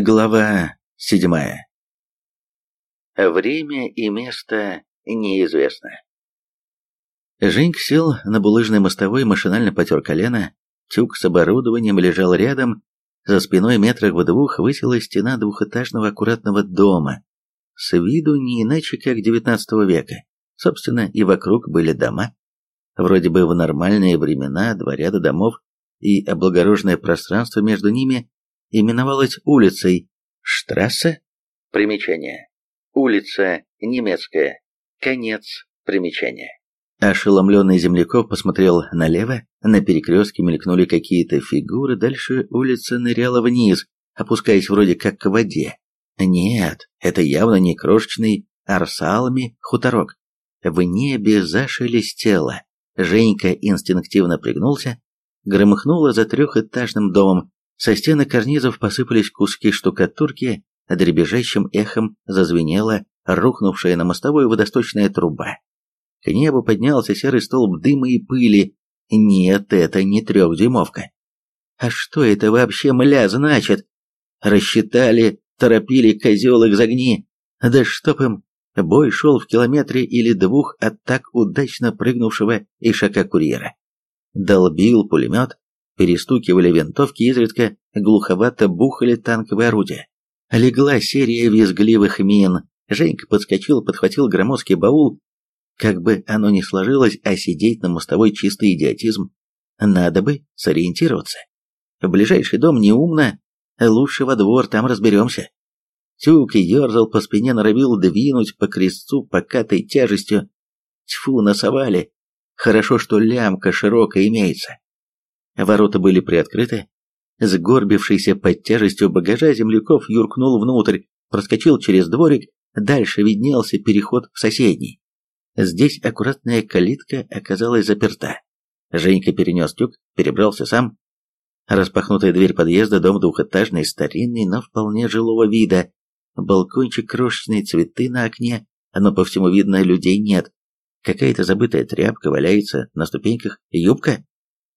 Глава седьмая. Время и место неизвестно. Женьк сел на булыжной мостовой, машинально потер колено. Тюк с оборудованием лежал рядом. За спиной метрах в двух высилась стена двухэтажного аккуратного дома. С виду не иначе, как XIX века. Собственно, и вокруг были дома. Вроде бы в нормальные времена два ряда домов и облагороженное пространство между ними именовалась улицей Штрассе, примечание, улица немецкая, конец примечания. Ошеломленный земляков посмотрел налево, на перекрестке мелькнули какие-то фигуры, дальше улица ныряла вниз, опускаясь вроде как к воде. Нет, это явно не крошечный арсалами хуторок. В небе зашелестело. Женька инстинктивно пригнулся, громыхнуло за трехэтажным домом, со стены карнизов посыпались куски штукатурки, а дребезжащим эхом зазвенела рухнувшая на мостовую водосточная труба. К небу поднялся серый столб дыма и пыли. Нет, это не трехдюймовка. А что это вообще, мля, значит? Рассчитали, торопили козел их загни. Да чтоб им... Бой шел в километре или двух от так удачно прыгнувшего ишака курьера. Долбил пулемет, перестукивали винтовки, изредка глуховато бухали танковые орудия. Легла серия визгливых мин. Женька подскочил, подхватил громоздкий баул. Как бы оно ни сложилось, а сидеть на мостовой чистый идиотизм. Надо бы сориентироваться. В ближайший дом неумно, лучше во двор, там разберемся. Тюк ерзал по спине, норовил двинуть по крестцу покатой тяжестью. Тьфу, насовали. Хорошо, что лямка широкая имеется. Ворота были приоткрыты. Сгорбившийся под тяжестью багажа земляков юркнул внутрь, проскочил через дворик, дальше виднелся переход в соседний. Здесь аккуратная калитка оказалась заперта. Женька перенес тюк, перебрался сам. Распахнутая дверь подъезда, дом двухэтажный, старинный, но вполне жилого вида. Балкончик, крошечные цветы на окне, но по всему видно, людей нет. Какая-то забытая тряпка валяется на ступеньках. Юбка?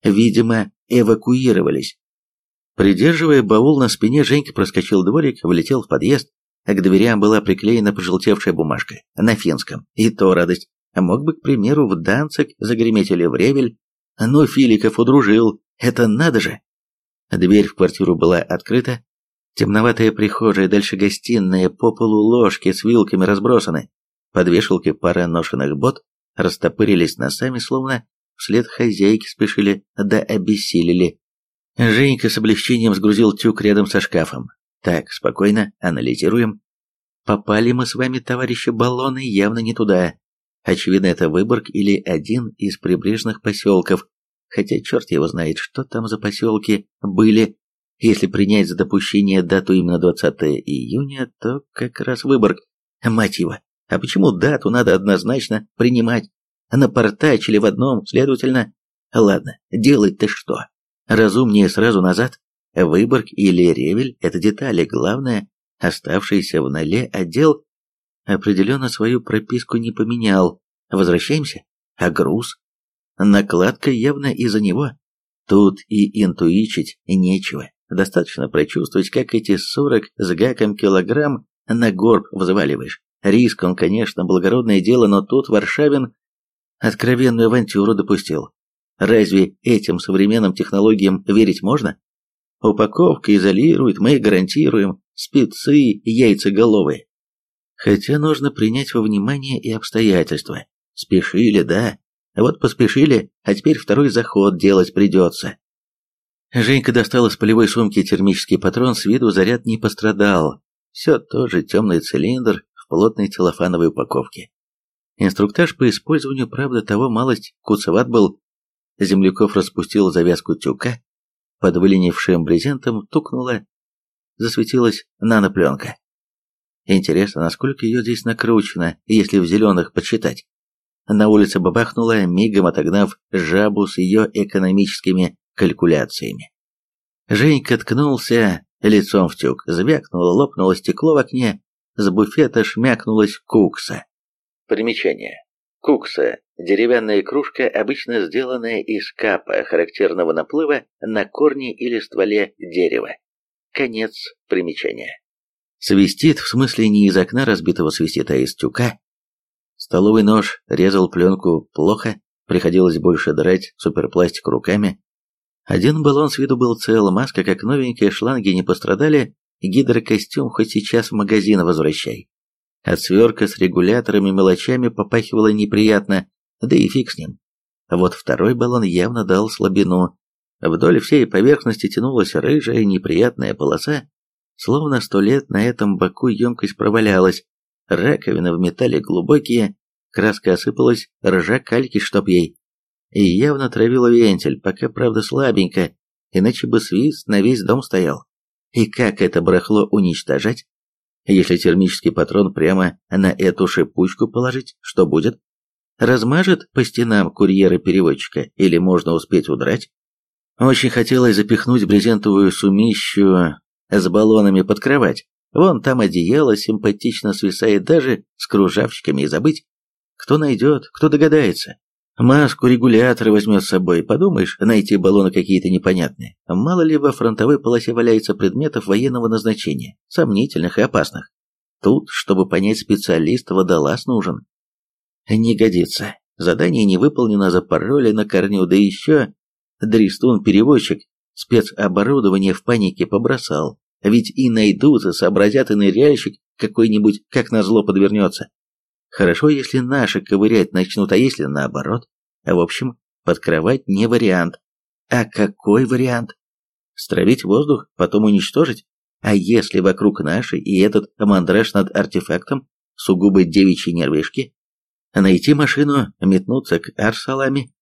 Видимо, эвакуировались. Придерживая баул на спине, Женька проскочил дворик, влетел в подъезд, а к дверям была приклеена пожелтевшая бумажка на финском. И то радость. Мог бы, к примеру, в Данцик загреметь или в Ревель. Но Филиков удружил. Это надо же! Дверь в квартиру была открыта. Темноватая прихожая, дальше гостиная, по полу ложки с вилками разбросаны. Под вешалкой пара ношенных бот растопырились носами, словно вслед хозяйки спешили да обессилели. Женька с облегчением сгрузил тюк рядом со шкафом. Так, спокойно, анализируем. Попали мы с вами, товарищи, баллоны явно не туда. Очевидно, это Выборг или один из прибрежных поселков. Хотя черт его знает, что там за поселки были. Если принять за допущение дату именно 20 июня, то как раз Выборг. Мать его, а почему дату надо однозначно принимать? Напортачили в одном, следовательно... Ладно, делать-то что? Разумнее сразу назад. Выборг или Ревель – это детали, главное, оставшийся в ноле отдел определенно свою прописку не поменял. Возвращаемся? А груз? Накладка явно из-за него. Тут и интуичить нечего. Достаточно прочувствовать, как эти сорок с гаком килограмм на горб взваливаешь. Риск он, конечно, благородное дело, но тут Варшавин откровенную авантюру допустил. Разве этим современным технологиям верить можно? Упаковка изолирует, мы гарантируем, спецы яйцеголовые. Хотя нужно принять во внимание и обстоятельства. Спешили, да. Вот поспешили, а теперь второй заход делать придется. Женька достал из полевой сумки термический патрон, с виду заряд не пострадал. Все тот же темный цилиндр в плотной целлофановой упаковке. Инструктаж по использованию, правда, того малость куцеват был. Земляков распустил завязку тюка, под выленившим брезентом тукнула, засветилась нанопленка. Интересно, насколько ее здесь накручено, если в зеленых подсчитать. На улице бабахнула, мигом отогнав жабу с ее экономическими калькуляциями. Женька ткнулся лицом в тюк, звякнуло, лопнуло стекло в окне, с буфета шмякнулась кукса. Примечание. Кукса – деревянная кружка, обычно сделанная из капа, характерного наплыва на корне или стволе дерева. Конец примечания. Свистит, в смысле не из окна разбитого свистит, а из тюка. Столовый нож резал пленку плохо, приходилось больше драть суперпластик руками. Один баллон с виду был цел, маска как новенькая, шланги не пострадали, гидрокостюм хоть сейчас в магазин возвращай. От сверка с регуляторами мелочами попахивало неприятно, да и фиг с ним. Вот второй баллон явно дал слабину. Вдоль всей поверхности тянулась рыжая неприятная полоса, словно сто лет на этом боку емкость провалялась, раковины в металле глубокие, краска осыпалась, ржа кальки, чтоб ей. И явно травила вентиль, пока, правда, слабенько, иначе бы свист на весь дом стоял. И как это барахло уничтожать? Если термический патрон прямо на эту шипучку положить, что будет? Размажет по стенам курьера-переводчика или можно успеть удрать? Очень хотелось запихнуть брезентовую сумищу с баллонами под кровать. Вон там одеяло симпатично свисает даже с кружавчиками и забыть. Кто найдет, кто догадается. Маску регулятора возьмет с собой, подумаешь, найти баллоны какие-то непонятные. Мало ли во фронтовой полосе валяется предметов военного назначения, сомнительных и опасных. Тут, чтобы понять специалист, водолаз нужен. Не годится. Задание не выполнено, запороли на корню, да еще Дристун-переводчик спецоборудование в панике побросал. Ведь и найдутся, сообразят и ныряльщик какой-нибудь, как назло, подвернется. Хорошо, если наши ковырять начнут, а если наоборот. В общем, под кровать не вариант. А какой вариант? Стравить воздух, потом уничтожить? А если вокруг нашей и этот мандраж над артефактом сугубо девичьи нервишки? Найти машину, метнуться к Арсалами?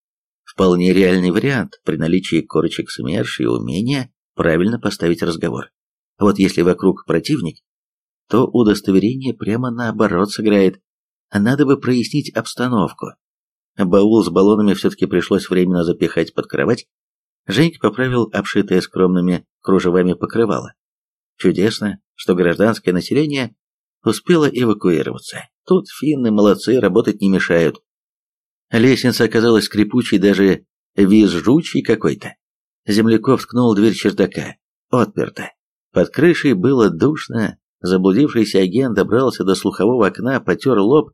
Вполне реальный вариант при наличии корочек СМЕРШ и умения правильно поставить разговор. Вот если вокруг противник, то удостоверение прямо наоборот сыграет, надо бы прояснить обстановку. Баул с баллонами все-таки пришлось временно запихать под кровать. Женька поправил обшитое скромными кружевами покрывало. Чудесно, что гражданское население успело эвакуироваться. Тут финны молодцы, работать не мешают. Лестница оказалась скрипучей, даже визжучей какой-то. Земляков ткнул дверь чердака. Отперто. Под крышей было душно. Заблудившийся агент добрался до слухового окна, потер лоб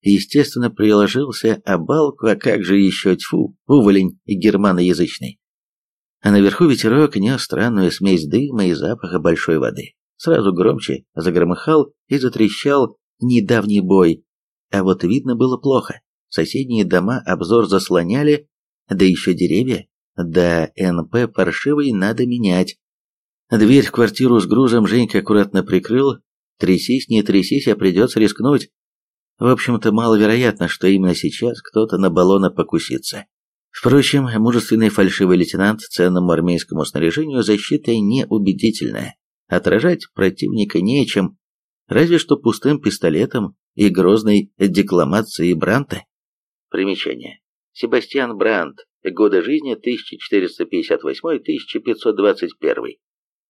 естественно, приложился о балку, а как же еще тьфу, уволень германоязычный. А наверху ветерок нес странную смесь дыма и запаха большой воды. Сразу громче загромыхал и затрещал недавний бой, а вот видно было плохо. Соседние дома обзор заслоняли, да еще деревья, да НП паршивый надо менять. Дверь в квартиру с грузом Женька аккуратно прикрыл. Трясись, не трясись, а придется рискнуть. В общем-то, маловероятно, что именно сейчас кто-то на баллона покусится. Впрочем, мужественный фальшивый лейтенант ценному армейскому снаряжению защита неубедительная. Отражать противника нечем, разве что пустым пистолетом и грозной декламацией Бранта. Примечание. Себастьян Брант. Годы жизни 1458-1521.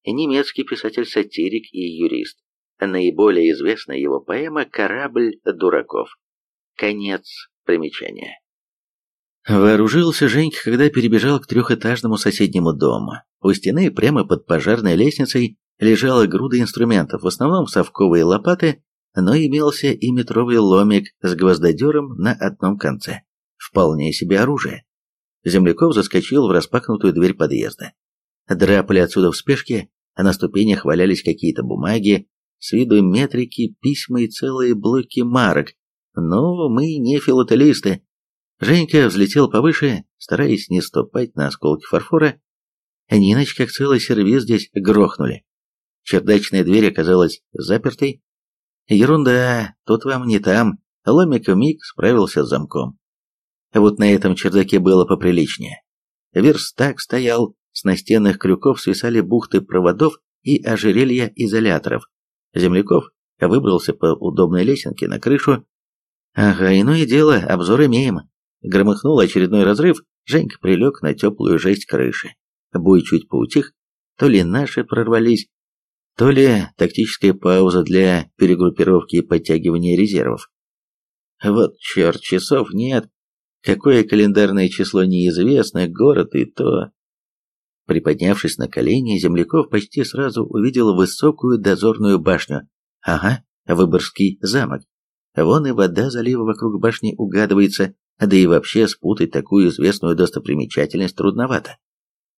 Немецкий писатель-сатирик и юрист. Наиболее известная его поэма «Корабль дураков». Конец примечания. Вооружился Женька, когда перебежал к трехэтажному соседнему дому. У стены, прямо под пожарной лестницей, лежала груда инструментов, в основном совковые лопаты, но имелся и метровый ломик с гвоздодером на одном конце. Вполне себе оружие. Земляков заскочил в распахнутую дверь подъезда. Драпали отсюда в спешке, а на ступенях валялись какие-то бумаги, с виду метрики, письма и целые блоки марок. Но мы не филателисты. Женька взлетел повыше, стараясь не ступать на осколки фарфора. Они иначе как целый сервис здесь грохнули. Чердачная дверь оказалась запертой. Ерунда, тут вам не там. Ломик миг справился с замком. Вот на этом чердаке было поприличнее. Верстак стоял, с настенных крюков свисали бухты проводов и ожерелья изоляторов. Земляков выбрался по удобной лесенке на крышу. Ага, иное дело, обзор имеем. Громыхнул очередной разрыв, Женька прилег на теплую жесть крыши. Бой чуть поутих, то ли наши прорвались, то ли тактическая пауза для перегруппировки и подтягивания резервов. Вот черт, часов нет. Какое календарное число неизвестно, город и то. Приподнявшись на колени, Земляков почти сразу увидел высокую дозорную башню. Ага, Выборгский замок. Вон и вода залива вокруг башни угадывается, да и вообще спутать такую известную достопримечательность трудновато.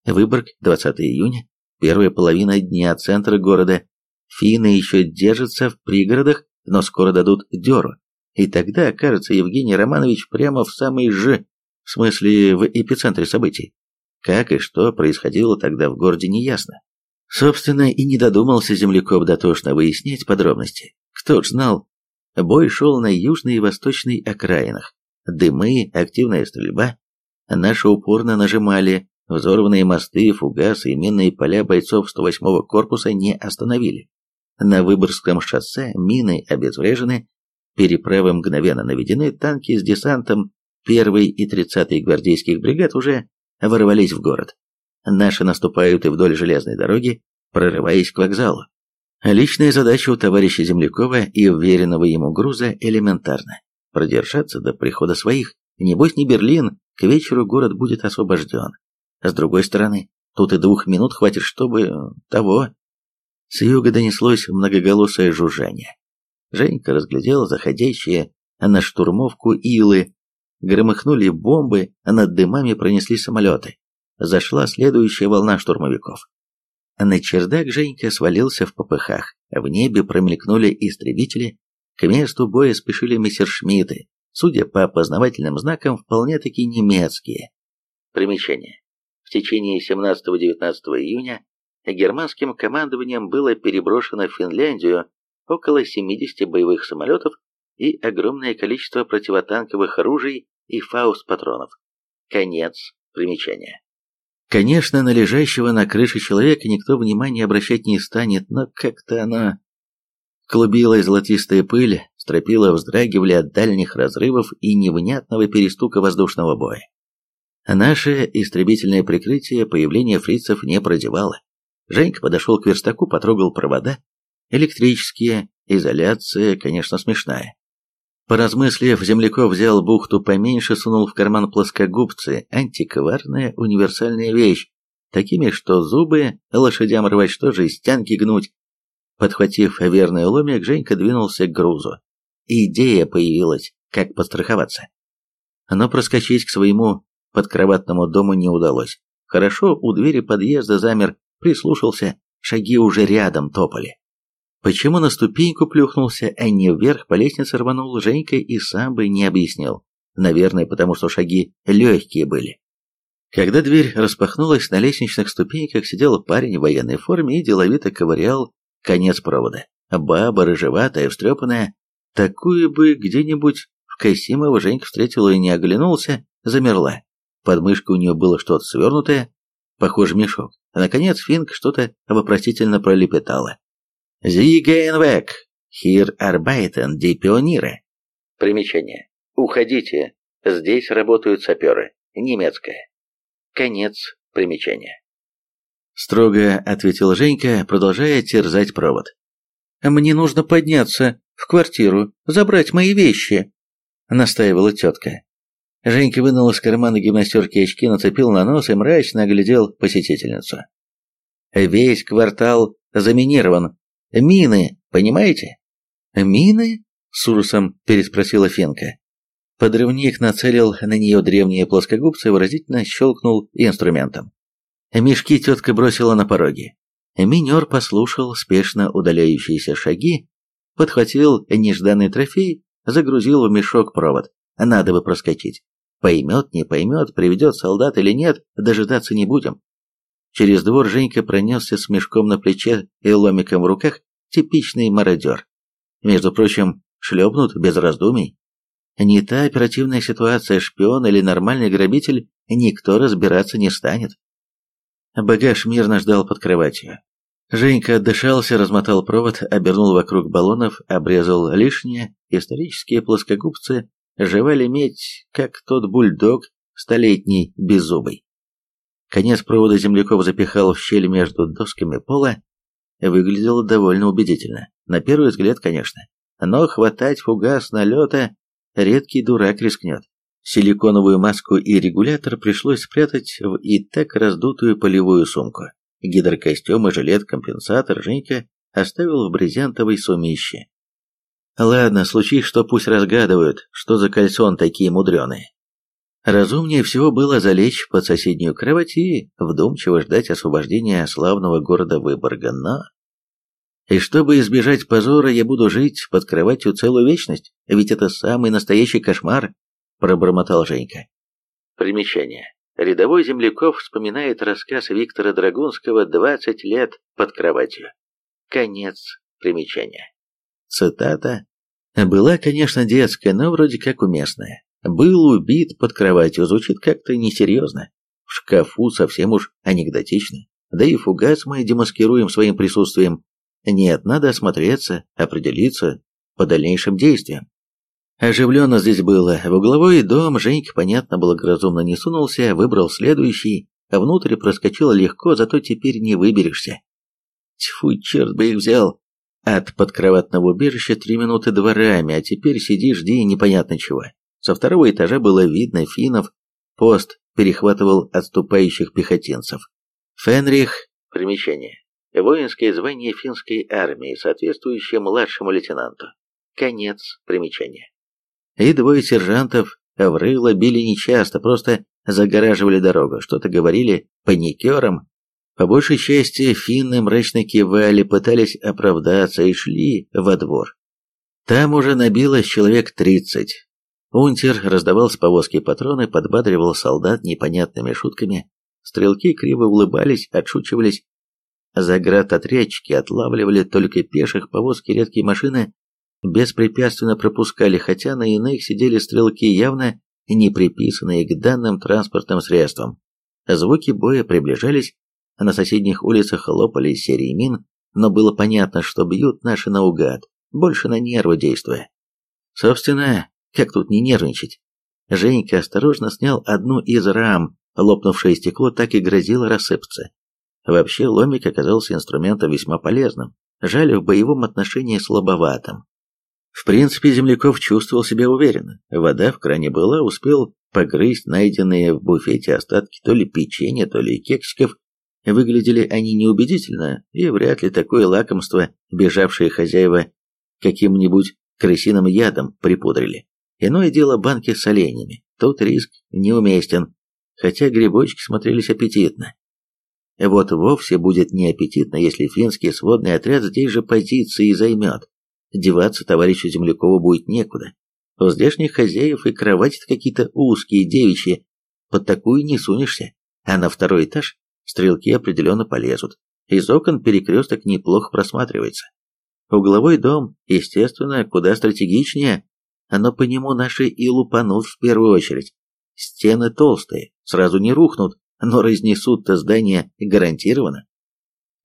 Выборг, 20 июня, первая половина дня центра города. Финны еще держатся в пригородах, но скоро дадут дёру. И тогда окажется Евгений Романович прямо в самой же, в смысле в эпицентре событий. Как и что происходило тогда в городе, неясно. Собственно, и не додумался земляков дотошно выяснять подробности. Кто ж знал, бой шел на южной и восточной окраинах. Дымы, активная стрельба. Наши упорно нажимали, взорванные мосты, фугасы и минные поля бойцов 108-го корпуса не остановили. На Выборгском шоссе мины обезврежены, переправы мгновенно наведены, танки с десантом 1 и 30 гвардейских бригад уже ворвались в город. Наши наступают и вдоль железной дороги, прорываясь к вокзалу. Личная задача у товарища Землякова и уверенного ему груза элементарна – продержаться до прихода своих. Небось не Берлин, к вечеру город будет освобожден. С другой стороны, тут и двух минут хватит, чтобы... того. С юга донеслось многоголосое жужжание. Женька разглядел заходящие на штурмовку илы. Громыхнули бомбы, а над дымами пронеслись самолеты. Зашла следующая волна штурмовиков. На чердак Женька свалился в попыхах. В небе промелькнули истребители. К месту боя спешили мессершмитты, судя по опознавательным знакам, вполне-таки немецкие. Примечание. В течение 17-19 июня германским командованием было переброшено в Финляндию около 70 боевых самолетов и огромное количество противотанковых оружий и фауст-патронов. Конец примечания. Конечно, на лежащего на крыше человека никто внимания обращать не станет, но как-то она... Клубилась золотистая пыль, стропила вздрагивали от дальних разрывов и невнятного перестука воздушного боя. Наше истребительное прикрытие появление фрицев не продевало. Женька подошел к верстаку, потрогал провода. Электрические, изоляция, конечно, смешная. Поразмыслив, Земляков взял бухту поменьше, сунул в карман плоскогубцы, антикварная универсальная вещь, такими, что зубы лошадям рвать, что стянки гнуть. Подхватив верный ломик, Женька двинулся к грузу. Идея появилась, как подстраховаться. Но проскочить к своему подкроватному дому не удалось. Хорошо, у двери подъезда замер, прислушался, шаги уже рядом топали. Почему на ступеньку плюхнулся, а не вверх по лестнице рванул, Женька и сам бы не объяснил. Наверное, потому что шаги легкие были. Когда дверь распахнулась, на лестничных ступеньках сидел парень в военной форме и деловито ковырял конец провода. Баба рыжеватая, встрепанная. Такую бы где-нибудь в Касимово Женька встретила и не оглянулся, замерла. Под мышкой у нее было что-то свернутое, похоже мешок. А наконец Финк что-то вопросительно пролепетала. Weg. Hier arbeiten die Pioniere. Примечание. Уходите. Здесь работают саперы. Немецкое. Конец примечания. Строго ответил Женька, продолжая терзать провод. «Мне нужно подняться в квартиру, забрать мои вещи», — настаивала тетка. Женька вынул из кармана гимнастерки очки, нацепил на нос и мрачно оглядел посетительницу. «Весь квартал заминирован, Мины, понимаете? Мины? С ужасом переспросила Фенка. Подрывник нацелил на нее древние плоскогубцы и выразительно щелкнул инструментом. Мешки тетка бросила на пороге. Минер послушал спешно удаляющиеся шаги, подхватил нежданный трофей, загрузил в мешок провод. Надо бы проскочить. Поймет, не поймет, приведет солдат или нет, дожидаться не будем. Через двор Женька пронесся с мешком на плече и ломиком в руках, типичный мародер. Между прочим, шлепнут без раздумий. Не та оперативная ситуация, шпион или нормальный грабитель, никто разбираться не станет. Багаж мирно ждал под кроватью. Женька отдышался, размотал провод, обернул вокруг баллонов, обрезал лишнее, исторические плоскогубцы жевали медь, как тот бульдог столетний беззубый. Конец провода земляков запихал в щель между досками пола. Выглядело довольно убедительно. На первый взгляд, конечно. Но хватать фугас налета редкий дурак рискнет. Силиконовую маску и регулятор пришлось спрятать в и так раздутую полевую сумку. Гидрокостюм и жилет-компенсатор Женька оставил в брезентовой сумище. Ладно, случись, что пусть разгадывают, что за кальсон такие мудреные. Разумнее всего было залечь под соседнюю кровать и вдумчиво ждать освобождения славного города Выборга, но... И чтобы избежать позора, я буду жить под кроватью целую вечность, ведь это самый настоящий кошмар, пробормотал Женька. Примечание. Рядовой земляков вспоминает рассказ Виктора Драгунского «20 лет под кроватью». Конец примечания. Цитата была, конечно, детская, но вроде как уместная. Был убит под кроватью, звучит как-то несерьезно. В шкафу совсем уж анекдотично. Да и фугас мы демаскируем своим присутствием. Нет, надо осмотреться, определиться по дальнейшим действиям. Оживленно здесь было. В угловой дом Женька, понятно, благоразумно не сунулся, выбрал следующий, а внутрь проскочил легко, зато теперь не выберешься. Тьфу, черт бы их взял. От подкроватного убежища три минуты дворами, а теперь сиди, жди непонятно чего. Со второго этажа было видно финнов, пост перехватывал отступающих пехотинцев. Фенрих, примечание, воинское звание финской армии, соответствующее младшему лейтенанту. Конец примечания. И двое сержантов в рыло били нечасто, просто загораживали дорогу, что-то говорили паникерам. По большей части финны мрачно кивали, пытались оправдаться и шли во двор. Там уже набилось человек тридцать. Унтер раздавал с повозки патроны, подбадривал солдат непонятными шутками. Стрелки криво улыбались, отшучивались. Заградотрядчики отлавливали только пеших, повозки редкие машины беспрепятственно пропускали, хотя на иных сидели стрелки, явно не приписанные к данным транспортным средствам. Звуки боя приближались, а на соседних улицах хлопали серии мин, но было понятно, что бьют наши наугад, больше на нервы действуя. Собственно, как тут не нервничать? Женька осторожно снял одну из рам, лопнувшее стекло так и грозило рассыпаться. Вообще ломик оказался инструментом весьма полезным, жаль в боевом отношении слабоватым. В принципе, Земляков чувствовал себя уверенно. Вода в кране была, успел погрызть найденные в буфете остатки то ли печенья, то ли кексиков. Выглядели они неубедительно, и вряд ли такое лакомство бежавшие хозяева каким-нибудь крысиным ядом припудрили. Иное дело банки с оленями. Тут риск неуместен, хотя грибочки смотрелись аппетитно. Вот вовсе будет неаппетитно, если финский сводный отряд здесь же позиции займет. Деваться товарищу Землякову будет некуда. У здешних хозяев и кровати какие-то узкие, девичьи. Под такую не сунешься. А на второй этаж стрелки определенно полезут. Из окон перекресток неплохо просматривается. Угловой дом, естественно, куда стратегичнее, но по нему наши и лупанут в первую очередь. Стены толстые, сразу не рухнут, но разнесут-то здание гарантированно.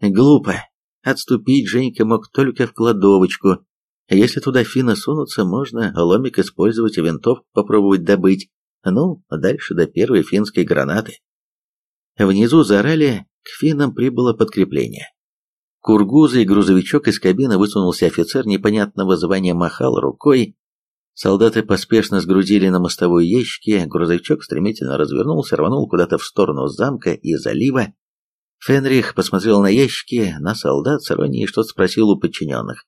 Глупо. Отступить Женька мог только в кладовочку, если туда финны сунутся, можно ломик использовать и винтовку попробовать добыть. Ну, дальше до первой финской гранаты. Внизу заорали, к финнам прибыло подкрепление. Кургузы и грузовичок из кабины высунулся офицер непонятного звания махал рукой. Солдаты поспешно сгрузили на мостовую ящики, грузовичок стремительно развернулся, рванул куда-то в сторону замка и залива. Фенрих посмотрел на ящики, на солдат с иронией что-то спросил у подчиненных.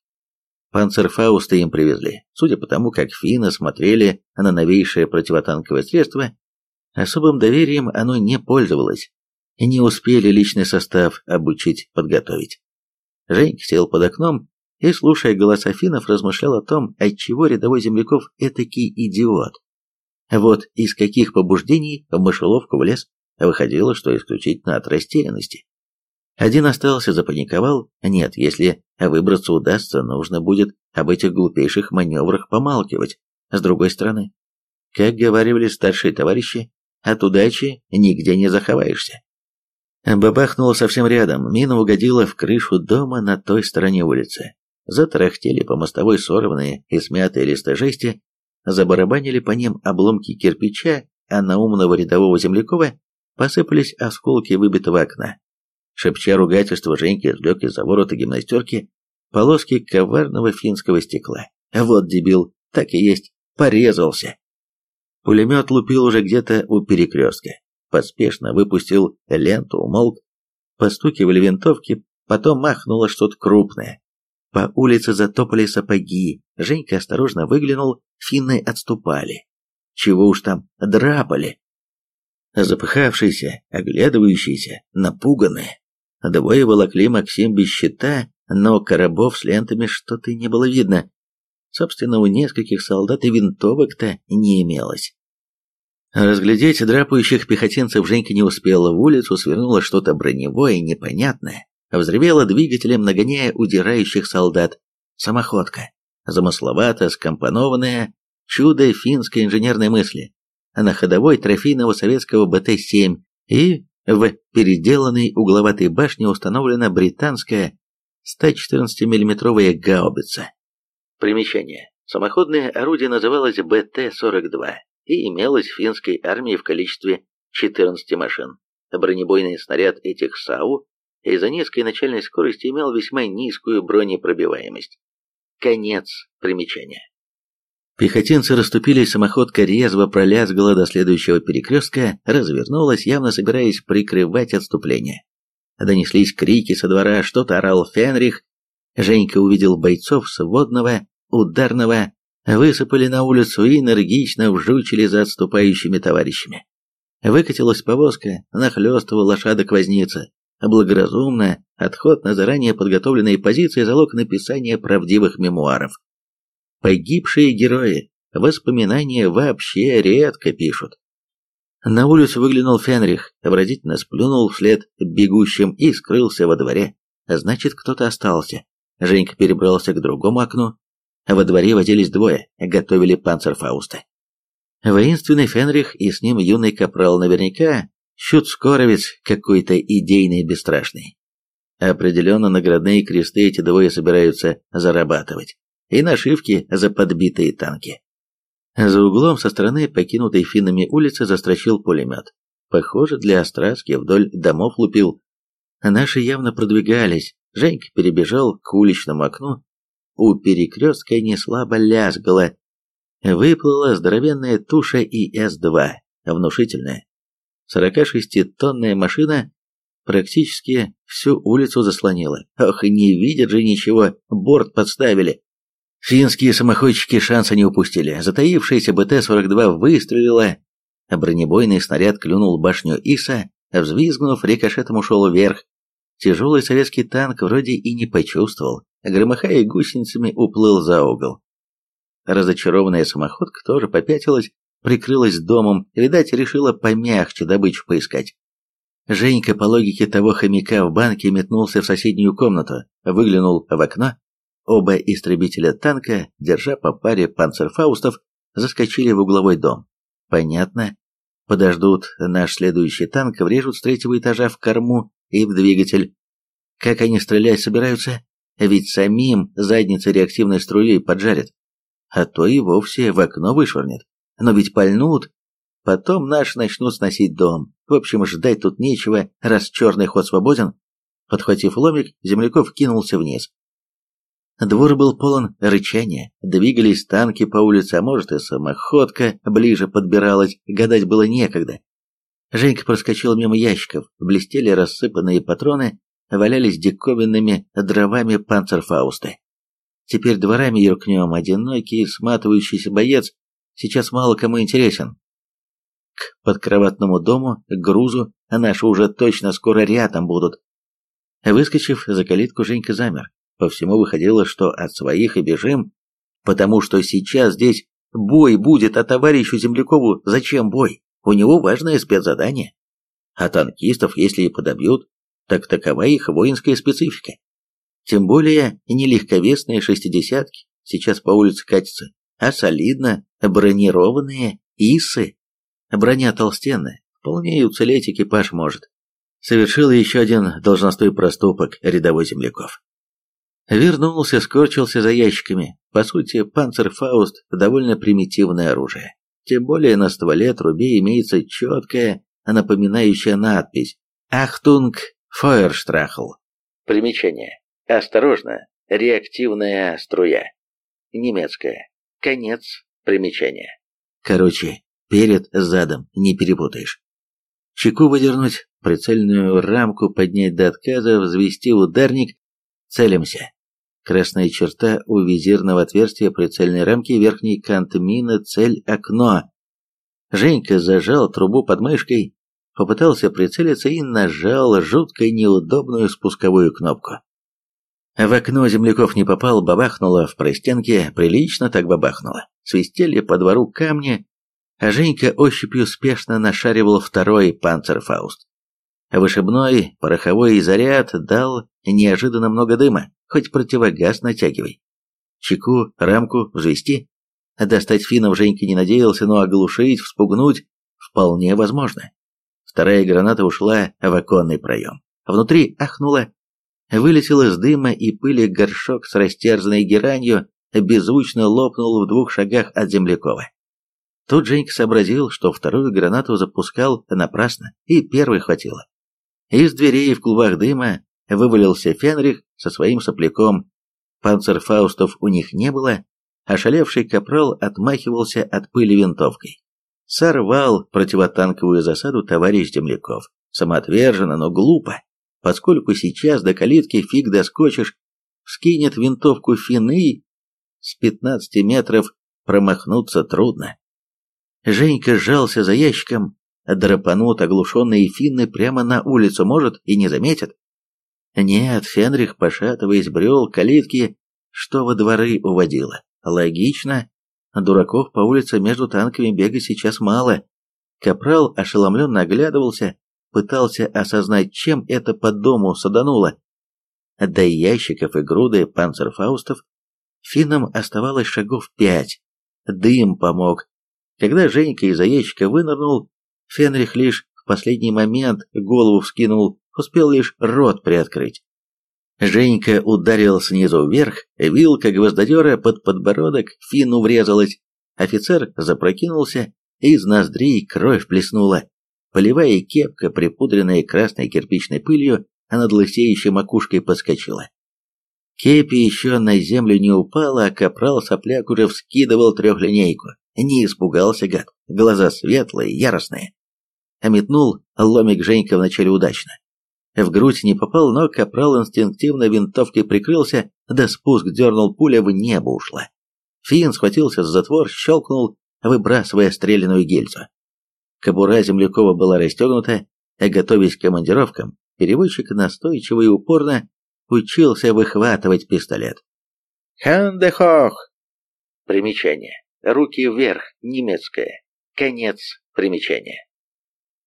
Панцерфауста им привезли. Судя по тому, как финны смотрели на новейшее противотанковое средство, особым доверием оно не пользовалось. Не успели личный состав обучить, подготовить. Женька сел под окном и, слушая голоса финнов, размышлял о том, отчего рядовой земляков этакий идиот. Вот из каких побуждений в мышеловку влез, выходило, что исключительно от растерянности. Один остался, запаниковал. Нет, если выбраться удастся, нужно будет об этих глупейших маневрах помалкивать. С другой стороны, как говорили старшие товарищи, от удачи нигде не заховаешься. Бабахнуло совсем рядом, мина угодила в крышу дома на той стороне улицы. Затарахтели по мостовой сорванные и смятые листы жести, забарабанили по ним обломки кирпича, а на умного рядового землякова посыпались осколки выбитого окна. Шепча ругательство, Женька извлек из-за ворота гимнастерки полоски коварного финского стекла. Вот дебил, так и есть, порезался. Пулемет лупил уже где-то у перекрестка. Поспешно выпустил ленту, умолк. Постукивали винтовки, потом махнуло что-то крупное. По улице затопали сапоги. Женька осторожно выглянул, финны отступали. Чего уж там, драпали. Запыхавшиеся, оглядывающиеся, напуганные. Двое волокли Максим без щита, но коробов с лентами что-то не было видно. Собственно, у нескольких солдат и винтовок-то не имелось. Разглядеть драпающих пехотинцев Женька не успела, в улицу свернуло что-то броневое, непонятное. Взревело двигателем, нагоняя удирающих солдат. Самоходка. Замысловато скомпонованная, чудо финской инженерной мысли. На ходовой трофейного советского БТ-7 и в переделанной угловатой башне установлена британская 114 миллиметровая гаубица. Примечание. Самоходное орудие называлось БТ-42 и имелось в финской армии в количестве 14 машин. Бронебойный снаряд этих САУ из-за низкой начальной скорости имел весьма низкую бронепробиваемость. Конец примечания. Пехотинцы расступились, самоходка резво пролязгала до следующего перекрестка, развернулась, явно собираясь прикрывать отступление. Донеслись крики со двора, что-то орал Фенрих. Женька увидел бойцов сводного, ударного, высыпали на улицу и энергично вжучили за отступающими товарищами. Выкатилась повозка, нахлёстывал лошадок возница. Благоразумно, отход на заранее подготовленные позиции – залог написания правдивых мемуаров. Погибшие герои воспоминания вообще редко пишут. На улицу выглянул Фенрих, образительно сплюнул вслед бегущим и скрылся во дворе. Значит, кто-то остался. Женька перебрался к другому окну. Во дворе возились двое, готовили панцерфауста. Воинственный Фенрих и с ним юный капрал наверняка щут-скоровец какой-то идейный бесстрашный. Определенно наградные кресты эти двое собираются зарабатывать и нашивки за подбитые танки. За углом со стороны покинутой финнами улицы застрочил пулемет. Похоже, для Остраски вдоль домов лупил. Наши явно продвигались. Женька перебежал к уличному окну. У перекрестка неслабо лязгало. Выплыла здоровенная туша ИС-2, внушительная. 46-тонная машина практически всю улицу заслонила. Ох, не видят же ничего, борт подставили. Финские самоходчики шанса не упустили. Затаившаяся БТ-42 выстрелила, бронебойный снаряд клюнул башню Иса, взвизгнув, рикошетом ушел вверх. Тяжелый советский танк вроде и не почувствовал, громыхая гусеницами уплыл за угол. Разочарованная самоходка тоже попятилась, прикрылась домом, видать, решила помягче добычу поискать. Женька, по логике того хомяка в банке, метнулся в соседнюю комнату, выглянул в окно Оба истребителя танка, держа по паре панцерфаустов, заскочили в угловой дом. Понятно. Подождут наш следующий танк, врежут с третьего этажа в корму и в двигатель. Как они стрелять собираются? Ведь самим задницы реактивной струей поджарят. А то и вовсе в окно вышвырнет. Но ведь пальнут. Потом наш начнут сносить дом. В общем, ждать тут нечего, раз черный ход свободен. Подхватив ломик, Земляков кинулся вниз. Двор был полон рычания, двигались танки по улице, а может и самоходка ближе подбиралась, гадать было некогда. Женька проскочил мимо ящиков, блестели рассыпанные патроны, валялись диковинными дровами панцерфаусты. Теперь дворами юркнем, одинокий, сматывающийся боец сейчас мало кому интересен. К подкроватному дому, к грузу, а наши уже точно скоро рядом будут. Выскочив за калитку, Женька замер. По всему выходило, что от своих и бежим, потому что сейчас здесь бой будет, а товарищу Землякову зачем бой? У него важное спецзадание. А танкистов, если и подобьют, так такова их воинская специфика. Тем более не легковесные шестидесятки сейчас по улице катятся, а солидно бронированные ИСы. Броня толстенная, вполне и уцелеть экипаж может. Совершил еще один должностной проступок рядовой земляков. Вернулся, скорчился за ящиками. По сути, панцерфауст – довольно примитивное оружие. Тем более на стволе трубе имеется четкая, напоминающая надпись «Achtung Feuerstrahl». Примечание. Осторожно, реактивная струя. Немецкая. Конец примечания. Короче, перед задом не перепутаешь. Чеку выдернуть, прицельную рамку поднять до отказа, взвести ударник, целимся. Красная черта у визирного отверстия прицельной рамки, верхний кант мины, цель окно. Женька зажал трубу под мышкой, попытался прицелиться и нажал жутко неудобную спусковую кнопку. В окно земляков не попал, бабахнуло в простенке, прилично так бабахнуло. Свистели по двору камни, а Женька ощупью спешно нашаривал второй панцерфауст. Вышибной пороховой заряд дал неожиданно много дыма, хоть противогаз натягивай. Чеку, рамку взвести. Достать финнов Женька не надеялся, но оглушить, вспугнуть вполне возможно. Вторая граната ушла в оконный проем. Внутри ахнула Вылетел из дыма и пыли горшок с растерзанной геранью, беззвучно лопнул в двух шагах от Землякова. Тут Женька сообразил, что вторую гранату запускал напрасно, и первой хватило. Из дверей в клубах дыма вывалился Фенрих со своим сопляком. Панцерфаустов у них не было, ошалевший капрал отмахивался от пыли винтовкой. Сорвал противотанковую засаду товарищ Земляков. Самоотверженно, но глупо поскольку сейчас до калитки фиг доскочишь, скинет винтовку финны, с 15 метров промахнуться трудно. Женька сжался за ящиком, драпанут оглушенные финны прямо на улицу, может, и не заметят. Нет, Фенрих, пошатываясь, брел калитки, что во дворы уводило. Логично. Дураков по улице между танками бегать сейчас мало. Капрал ошеломленно оглядывался, пытался осознать, чем это по дому садануло. До ящиков и груды панцерфаустов финнам оставалось шагов пять. Дым помог. Когда Женька из-за ящика вынырнул, Фенрих лишь в последний момент голову вскинул, успел лишь рот приоткрыть. Женька ударил снизу вверх, вилка гвоздодера под подбородок Фину врезалась. Офицер запрокинулся, из ноздрей кровь плеснула. Полевая кепка, припудренная красной кирпичной пылью, а над лысеющей макушкой подскочила. Кепи еще на землю не упала, а капрал сопляк уже вскидывал трехлинейку. Не испугался гад, глаза светлые, яростные. А метнул ломик Женька вначале удачно. В грудь не попал, но капрал инстинктивно винтовкой прикрылся, да спуск дернул, пуля в небо ушла. Фин схватился за затвор, щелкнул, выбрасывая стреляную гильзу. Кобура Землякова была расстегнута, а готовясь к командировкам, переводчик настойчиво и упорно учился выхватывать пистолет. «Хандехох!» Примечание. Руки вверх, немецкое. Конец примечания.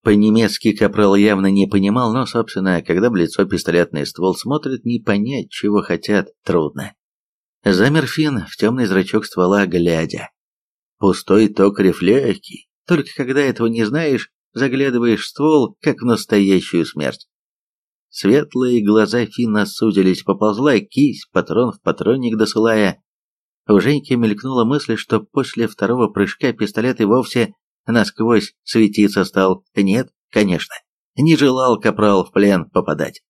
По-немецки Капрал явно не понимал, но, собственно, когда в лицо пистолетный ствол смотрит, не понять, чего хотят, трудно. Замер Финн в темный зрачок ствола, глядя. Пустой токарев легкий, только когда этого не знаешь, заглядываешь в ствол, как в настоящую смерть. Светлые глаза Финна сузились, поползла кисть, патрон в патронник досылая. У Женьки мелькнула мысль, что после второго прыжка пистолет и вовсе насквозь светиться стал. Нет, конечно, не желал Капрал в плен попадать.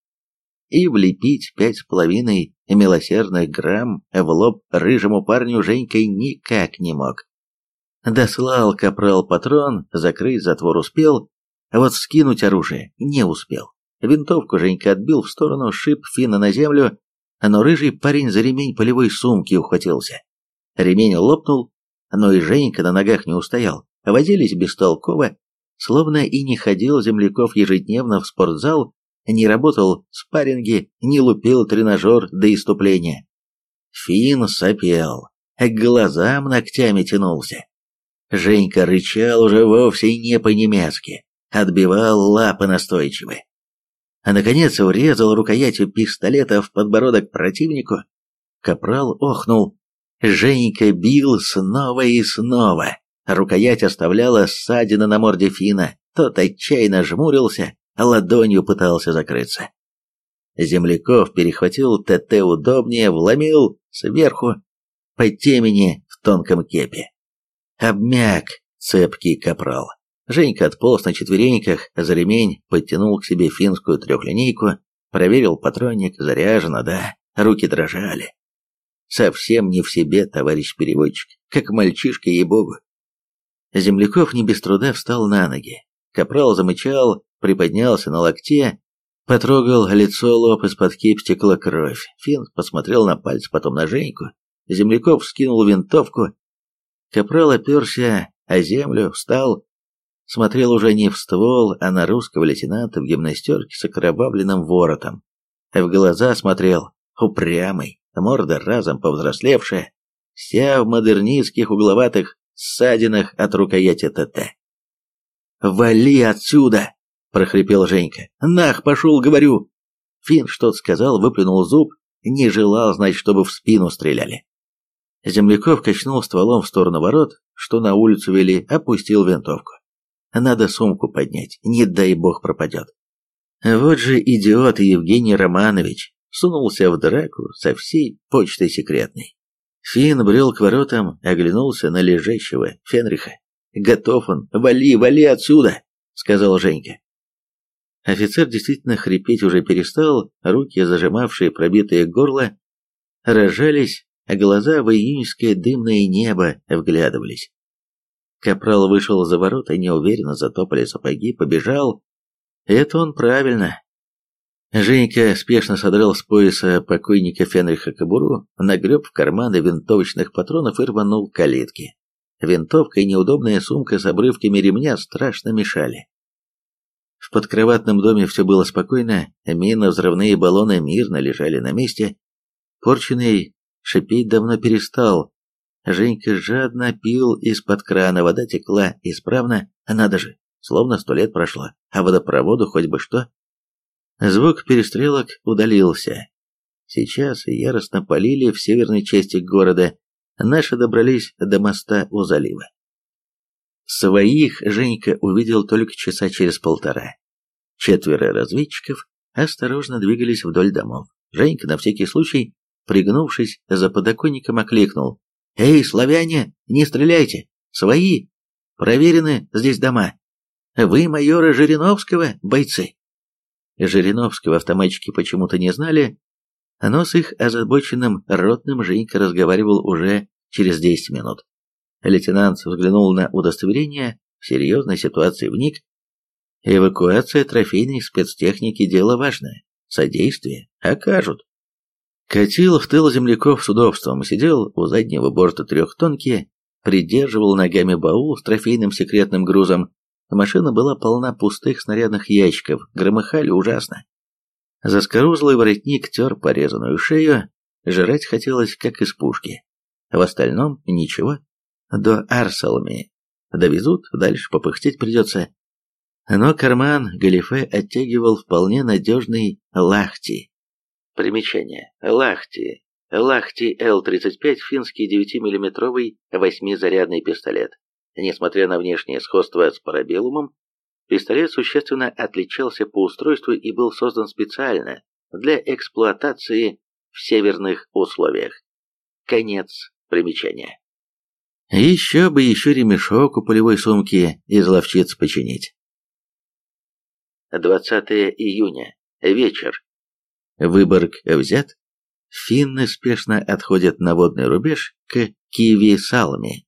И влепить пять с половиной милосердных грамм в лоб рыжему парню Женькой никак не мог. Дослал капрал патрон, закрыть затвор успел, а вот скинуть оружие не успел. Винтовку Женька отбил в сторону, шип Фина на землю, но рыжий парень за ремень полевой сумки ухватился. Ремень лопнул, но и Женька на ногах не устоял. Возились бестолково, словно и не ходил земляков ежедневно в спортзал, не работал в спарринге, не лупил тренажер до иступления. Фин сопел, к глазам ногтями тянулся. Женька рычал уже вовсе не по-немецки, отбивал лапы настойчиво. А наконец врезал рукоятью пистолета в подбородок противнику. Капрал охнул. Женька бил снова и снова. Рукоять оставляла ссадины на морде Фина. Тот отчаянно жмурился, а ладонью пытался закрыться. Земляков перехватил ТТ удобнее, вломил сверху по темени в тонком кепе. Обмяк цепкий капрал. Женька отполз на четвереньках за ремень, подтянул к себе финскую трехлинейку, проверил патронник, заряжено, да, руки дрожали. Совсем не в себе, товарищ переводчик, как мальчишка, ей-богу. Земляков не без труда встал на ноги. Капрал замычал, приподнялся на локте, потрогал лицо, лоб, из-под кип стекла кровь. Финн посмотрел на пальцы, потом на Женьку. Земляков скинул винтовку. Капрал оперся о землю, встал, смотрел уже не в ствол, а на русского лейтенанта в гимнастерке с окровавленным воротом. В глаза смотрел, упрямый, морда разом повзрослевшая, вся в модернистских угловатых ссадинах от рукояти ТТ. «Вали отсюда!» — прохрипел Женька. «Нах, пошел, говорю!» Фин что-то сказал, выплюнул зуб, не желал знать, чтобы в спину стреляли. Земляков качнул стволом в сторону ворот, что на улицу вели, опустил винтовку. Надо сумку поднять, не дай бог пропадет. Вот же идиот Евгений Романович сунулся в драку со всей почтой секретной. Финн брел к воротам, оглянулся на лежащего Фенриха. «Готов он! Вали, вали отсюда!» — сказал Женька. Офицер действительно хрипеть уже перестал, руки, зажимавшие пробитое горло, рожались, глаза в июньское дымное небо вглядывались. Капрал вышел за ворота, неуверенно затопали сапоги, побежал. Это он правильно. Женька спешно содрал с пояса покойника Фенриха кобуру, нагреб в карманы винтовочных патронов и рванул к калитке. Винтовка и неудобная сумка с обрывками ремня страшно мешали. В подкроватном доме все было спокойно, мины, взрывные баллоны мирно лежали на месте. Порченый шипеть давно перестал. Женька жадно пил из-под крана, вода текла исправно, а надо же, словно сто лет прошло, а водопроводу хоть бы что. Звук перестрелок удалился. Сейчас яростно полили в северной части города. Наши добрались до моста у залива. Своих Женька увидел только часа через полтора. Четверо разведчиков осторожно двигались вдоль домов. Женька на всякий случай, пригнувшись за подоконником, окликнул. «Эй, славяне, не стреляйте! Свои! Проверены здесь дома! Вы майора Жириновского, бойцы!» Жириновского автоматчики почему-то не знали, но с их озабоченным ротным Женька разговаривал уже через 10 минут. Лейтенант взглянул на удостоверение, в серьезной ситуации вник. Эвакуация трофейной спецтехники – дело важное. Содействие окажут. Катил в тыл земляков с удобством, сидел у заднего борта трехтонки, придерживал ногами баул с трофейным секретным грузом, Машина была полна пустых снарядных ящиков, громыхали ужасно. Заскорузлый воротник тер порезанную шею, жрать хотелось, как из пушки. В остальном ничего. До Арсалми довезут, дальше попыхтеть придется. Но карман галифе оттягивал вполне надежный лахти. Примечание. Лахти. Лахти Л-35 финский 9-миллиметровый восьмизарядный пистолет. Несмотря на внешнее сходство с парабеллумом, пистолет существенно отличался по устройству и был создан специально для эксплуатации в северных условиях. Конец примечания. Еще бы еще ремешок у полевой сумки из ловчиц починить. 20 июня. Вечер. Выборг взят. Финны спешно отходят на водный рубеж к Киви-Салме.